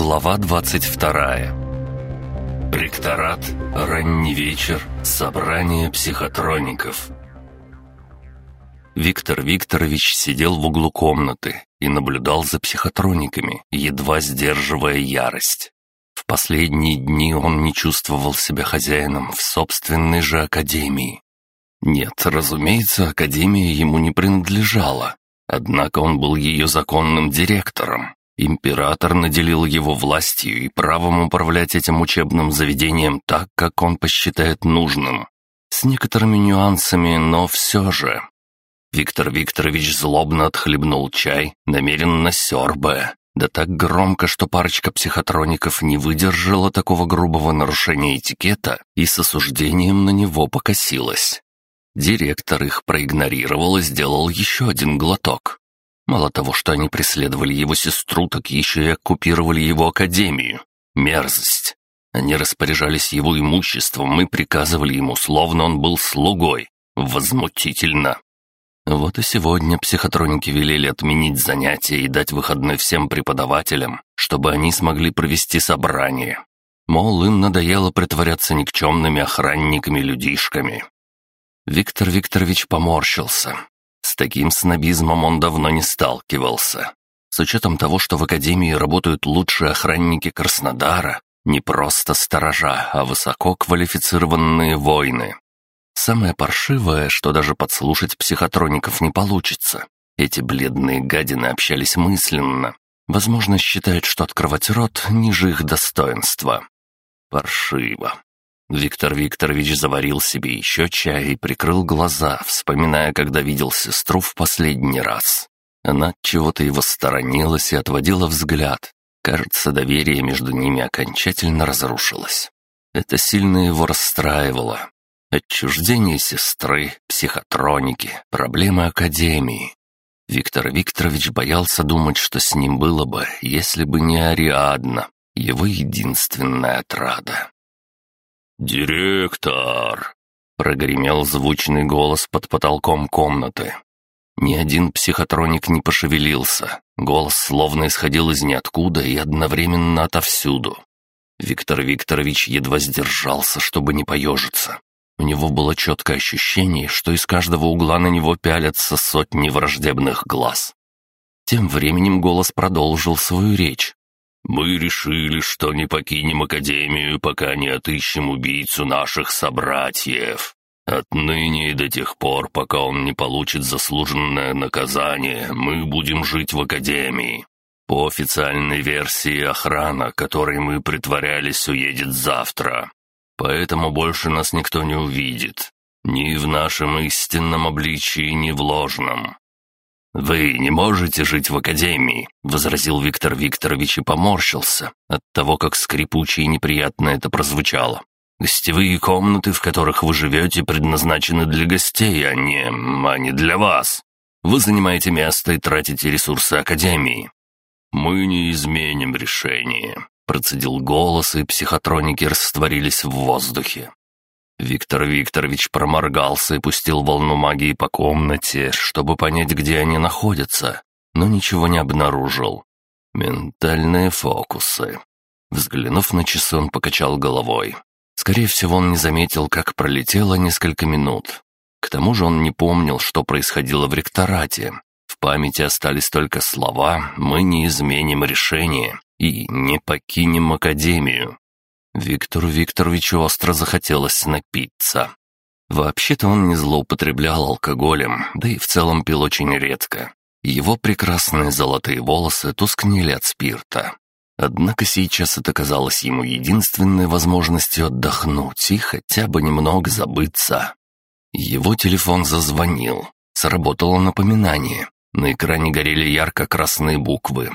Глава 22 Ректорат, ранний вечер, собрание психотроников. Виктор Викторович сидел в углу комнаты и наблюдал за психотрониками, едва сдерживая ярость. В последние дни он не чувствовал себя хозяином в собственной же академии. Нет, разумеется, академия ему не принадлежала, однако он был ее законным директором. Император наделил его властью и правом управлять этим учебным заведением так, как он посчитает нужным. С некоторыми нюансами, но все же. Виктор Викторович злобно отхлебнул чай, намеренно сербая. Да так громко, что парочка психотроников не выдержала такого грубого нарушения этикета и с осуждением на него покосилась. Директор их проигнорировал и сделал еще один глоток. Мало того, что они преследовали его сестру, так еще и оккупировали его академию. Мерзость. Они распоряжались его имуществом и приказывали ему, словно он был слугой. Возмутительно. Вот и сегодня психотроники велели отменить занятия и дать выходной всем преподавателям, чтобы они смогли провести собрание. Мол, им надоело притворяться никчемными охранниками-людишками. Виктор Викторович поморщился. С таким снобизмом он давно не сталкивался. С учетом того, что в Академии работают лучшие охранники Краснодара, не просто сторожа, а высококвалифицированные воины. Самое паршивое, что даже подслушать психотроников не получится. Эти бледные гадины общались мысленно. Возможно, считают, что открывать рот ниже их достоинства. Паршиво. Виктор Викторович заварил себе еще чай и прикрыл глаза, вспоминая, когда видел сестру в последний раз. Она чего-то его сторонилась и отводила взгляд. Кажется, доверие между ними окончательно разрушилось. Это сильно его расстраивало. Отчуждение сестры, психотроники, проблемы Академии. Виктор Викторович боялся думать, что с ним было бы, если бы не Ариадна, его единственная отрада. «Директор!» — прогремел звучный голос под потолком комнаты. Ни один психотроник не пошевелился. Голос словно исходил из ниоткуда и одновременно отовсюду. Виктор Викторович едва сдержался, чтобы не поежиться. У него было четкое ощущение, что из каждого угла на него пялятся сотни враждебных глаз. Тем временем голос продолжил свою речь. Мы решили, что не покинем Академию, пока не отыщем убийцу наших собратьев. Отныне и до тех пор, пока он не получит заслуженное наказание, мы будем жить в Академии. По официальной версии, охрана, которой мы притворялись, уедет завтра. Поэтому больше нас никто не увидит. Ни в нашем истинном обличии, ни в ложном. «Вы не можете жить в академии», — возразил Виктор Викторович и поморщился от того, как скрипуче и неприятно это прозвучало. «Гостевые комнаты, в которых вы живете, предназначены для гостей, а не... а не для вас. Вы занимаете место и тратите ресурсы академии». «Мы не изменим решение», — процедил голос, и психотроники растворились в воздухе. Виктор Викторович проморгался и пустил волну магии по комнате, чтобы понять, где они находятся, но ничего не обнаружил. Ментальные фокусы. Взглянув на часы, он покачал головой. Скорее всего, он не заметил, как пролетело несколько минут. К тому же он не помнил, что происходило в ректорате. В памяти остались только слова «Мы не изменим решение» и «Не покинем Академию». Виктору Викторовичу остро захотелось напиться. Вообще-то он не злоупотреблял алкоголем, да и в целом пил очень редко. Его прекрасные золотые волосы тускнели от спирта. Однако сейчас это казалось ему единственной возможностью отдохнуть и хотя бы немного забыться. Его телефон зазвонил. Сработало напоминание. На экране горели ярко-красные буквы.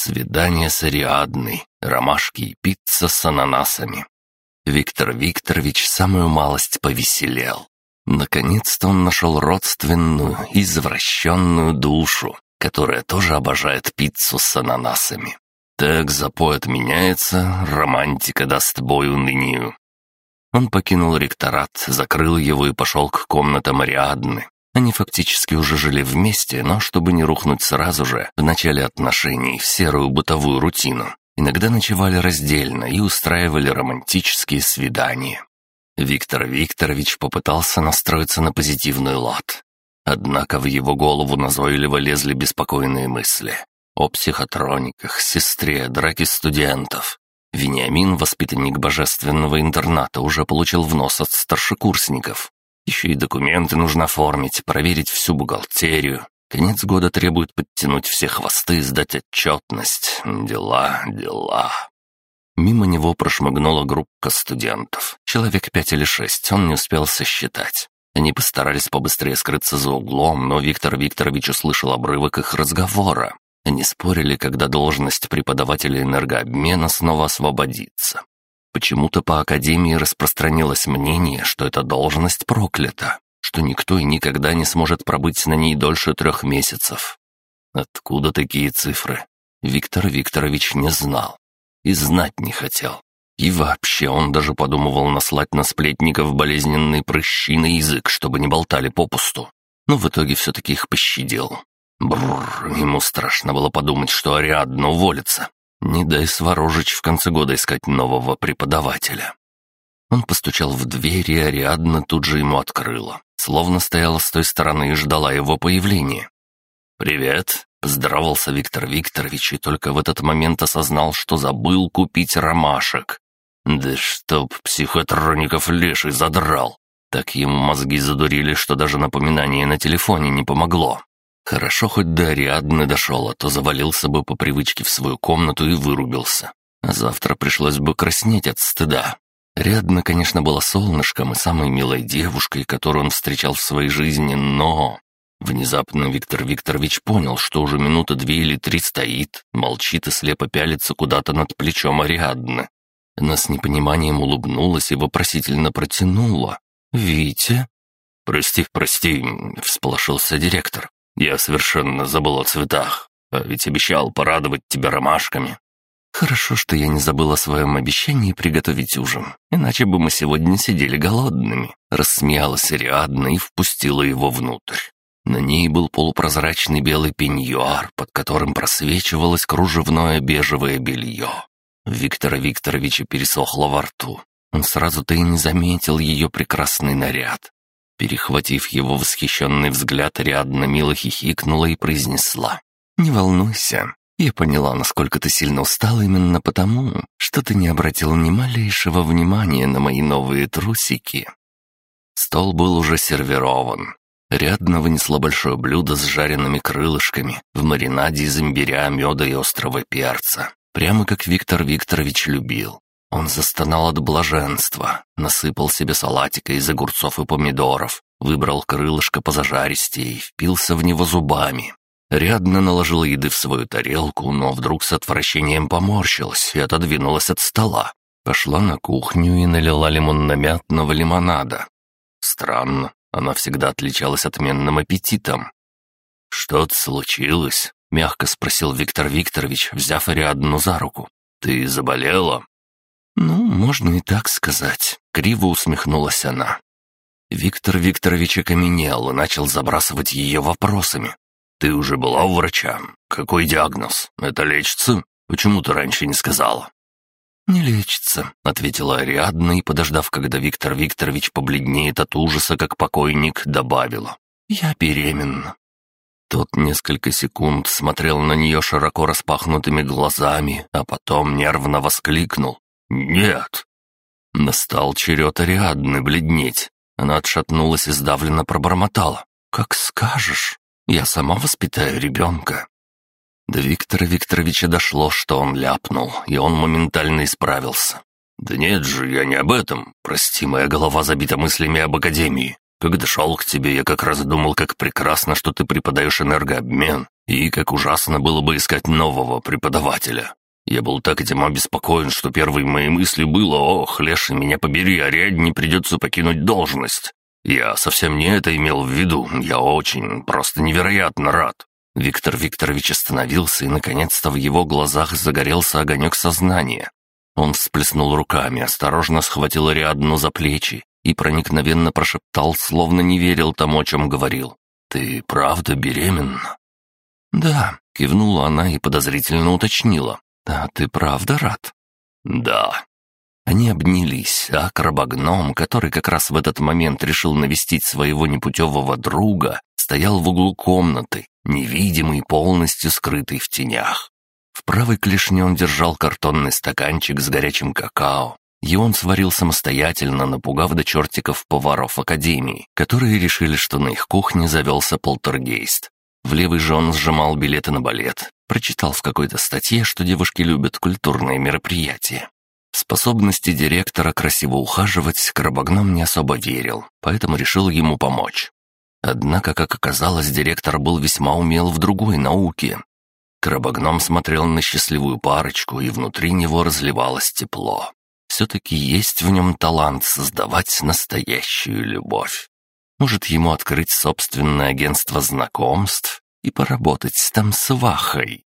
Свидание с Ариадной, ромашки и пицца с ананасами. Виктор Викторович самую малость повеселел. Наконец-то он нашел родственную, извращенную душу, которая тоже обожает пиццу с ананасами. Так запой отменяется, романтика даст бой унынию. Он покинул ректорат, закрыл его и пошел к комнатам Ариадны, они фактически уже жили вместе, но чтобы не рухнуть сразу же в начале отношений в серую бытовую рутину, Иногда ночевали раздельно и устраивали романтические свидания. Виктор Викторович попытался настроиться на позитивный лад. Однако в его голову назойливо лезли беспокойные мысли. О психотрониках, сестре, драке студентов. Вениамин, воспитанник божественного интерната, уже получил в нос от старшекурсников. Еще и документы нужно оформить, проверить всю бухгалтерию. Конец года требует подтянуть все хвосты, сдать отчетность. Дела, дела. Мимо него прошмыгнула группа студентов. Человек пять или шесть, он не успел сосчитать. Они постарались побыстрее скрыться за углом, но Виктор Викторович услышал обрывок их разговора. Они спорили, когда должность преподавателя энергообмена снова освободится. Почему-то по Академии распространилось мнение, что эта должность проклята, что никто и никогда не сможет пробыть на ней дольше трех месяцев. Откуда такие цифры? Виктор Викторович не знал. И знать не хотел. И вообще он даже подумывал наслать на сплетников болезненные прыщи на язык, чтобы не болтали попусту. Но в итоге все-таки их пощадил. Бррр, ему страшно было подумать, что Ариадна уволится. Не дай Сварожич в конце года искать нового преподавателя. Он постучал в дверь, и Ариадна тут же ему открыла, словно стояла с той стороны и ждала его появления. «Привет», — поздоровался Виктор Викторович, и только в этот момент осознал, что забыл купить ромашек. Да чтоб психотроников леший задрал. Так ему мозги задурили, что даже напоминание на телефоне не помогло. Хорошо хоть до Ариадны дошел, а то завалился бы по привычке в свою комнату и вырубился. А завтра пришлось бы краснеть от стыда. Ариадна, конечно, была солнышком и самой милой девушкой, которую он встречал в своей жизни, но... Внезапно Виктор Викторович понял, что уже минута две или три стоит, молчит и слепо пялится куда-то над плечом Ариадны. Она с непониманием улыбнулась и вопросительно протянула. «Витя?» «Прости, прости», — всполошился директор. Я совершенно забыл о цветах, а ведь обещал порадовать тебя ромашками». «Хорошо, что я не забыл о своем обещании приготовить ужин, иначе бы мы сегодня сидели голодными», — рассмеялась Ариадна и впустила его внутрь. На ней был полупрозрачный белый пеньюар, под которым просвечивалось кружевное бежевое белье. Виктора Викторовича пересохло во рту. Он сразу-то и не заметил ее прекрасный наряд. Перехватив его восхищенный взгляд, Ариадна мило хихикнула и произнесла. «Не волнуйся. Я поняла, насколько ты сильно устал именно потому, что ты не обратил ни малейшего внимания на мои новые трусики». Стол был уже сервирован. Рядно вынесла большое блюдо с жареными крылышками в маринаде из имбиря, меда и острого перца. Прямо как Виктор Викторович любил. Он застонал от блаженства, насыпал себе салатика из огурцов и помидоров, выбрал крылышко позажаристей, впился в него зубами. Рядно наложил еды в свою тарелку, но вдруг с отвращением поморщилась и отодвинулась от стола. Пошла на кухню и налила лимонно-мятного лимонада. Странно, она всегда отличалась отменным аппетитом. «Что-то случилось?» — мягко спросил Виктор Викторович, взяв Ариадну за руку. «Ты заболела?» «Ну, можно и так сказать», — криво усмехнулась она. Виктор Викторович окаменел и начал забрасывать ее вопросами. «Ты уже была у врача? Какой диагноз? Это лечится? Почему ты раньше не сказала?» «Не лечится», — ответила Ариадна и, подождав, когда Виктор Викторович побледнеет от ужаса, как покойник, добавила. «Я беременна». Тот несколько секунд смотрел на нее широко распахнутыми глазами, а потом нервно воскликнул. «Нет». Настал черед Ариадны бледнеть. Она отшатнулась и сдавленно пробормотала. «Как скажешь. Я сама воспитаю ребенка». До Виктора Викторовича дошло, что он ляпнул, и он моментально исправился. «Да нет же, я не об этом. Прости, моя голова забита мыслями об Академии. Когда шел к тебе, я как раз думал, как прекрасно, что ты преподаешь энергообмен, и как ужасно было бы искать нового преподавателя. Я был так этим обеспокоен, что первой моей мыслью было «Ох, Леша, меня побери, Ариадне придется покинуть должность». Я совсем не это имел в виду, я очень, просто невероятно рад. Виктор Викторович остановился, и, наконец-то, в его глазах загорелся огонек сознания. Он всплеснул руками, осторожно схватил Ариадну за плечи и проникновенно прошептал, словно не верил тому, о чем говорил. «Ты правда беременна?» «Да», — кивнула она и подозрительно уточнила. «А ты правда рад?» «Да». Они обнялись, а крабогном, который как раз в этот момент решил навестить своего непутевого друга, стоял в углу комнаты, невидимый, полностью скрытый в тенях. В правой клешне он держал картонный стаканчик с горячим какао, и он сварил самостоятельно, напугав до чертиков поваров Академии, которые решили, что на их кухне завелся полтергейст. В левый же он сжимал билеты на балет, прочитал в какой-то статье, что девушки любят культурные мероприятия. Способности директора красиво ухаживать Крабогном не особо верил, поэтому решил ему помочь. Однако, как оказалось, директор был весьма умел в другой науке. Крабогном смотрел на счастливую парочку, и внутри него разливалось тепло. Все-таки есть в нем талант создавать настоящую любовь. Может, ему открыть собственное агентство знакомств и поработать там с Вахой.